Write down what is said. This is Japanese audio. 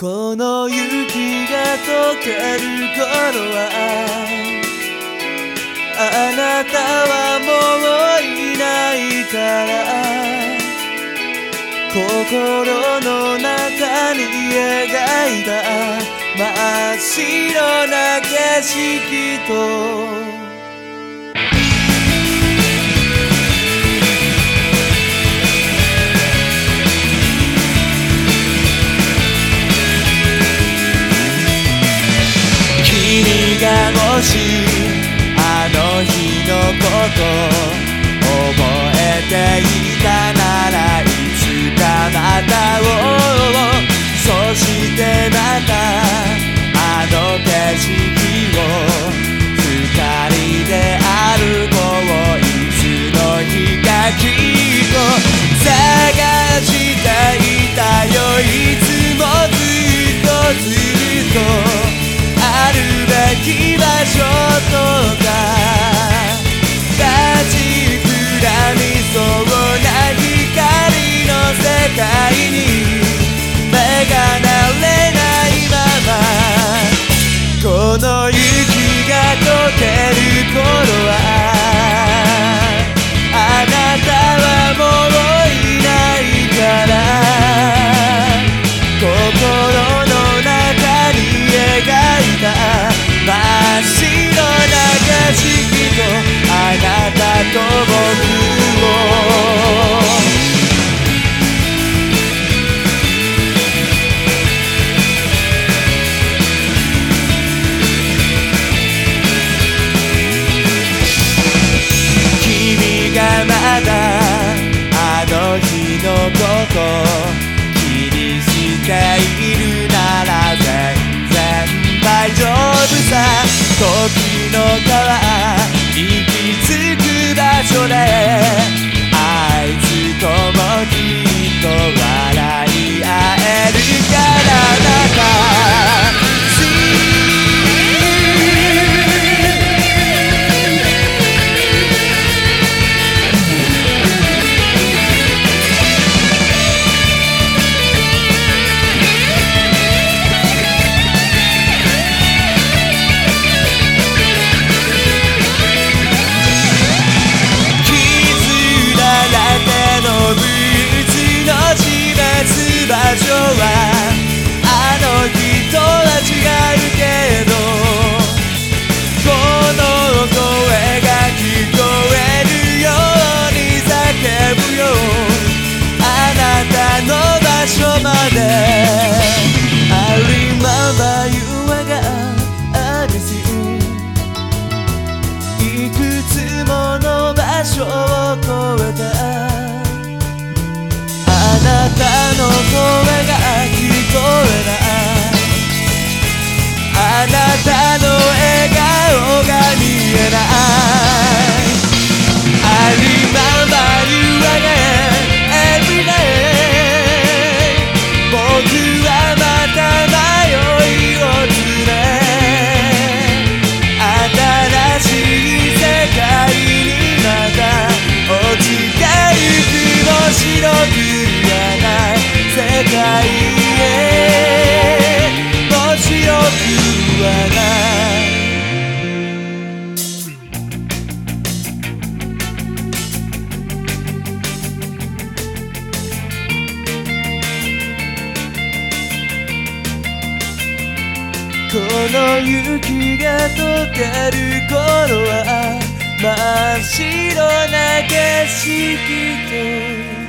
この雪が溶ける頃はあなたはもういないから心の中に描いた真っ白な景色としあの日のこと。that 広がない世界へもしよくはないこの雪が溶ける頃は真っ白な景色で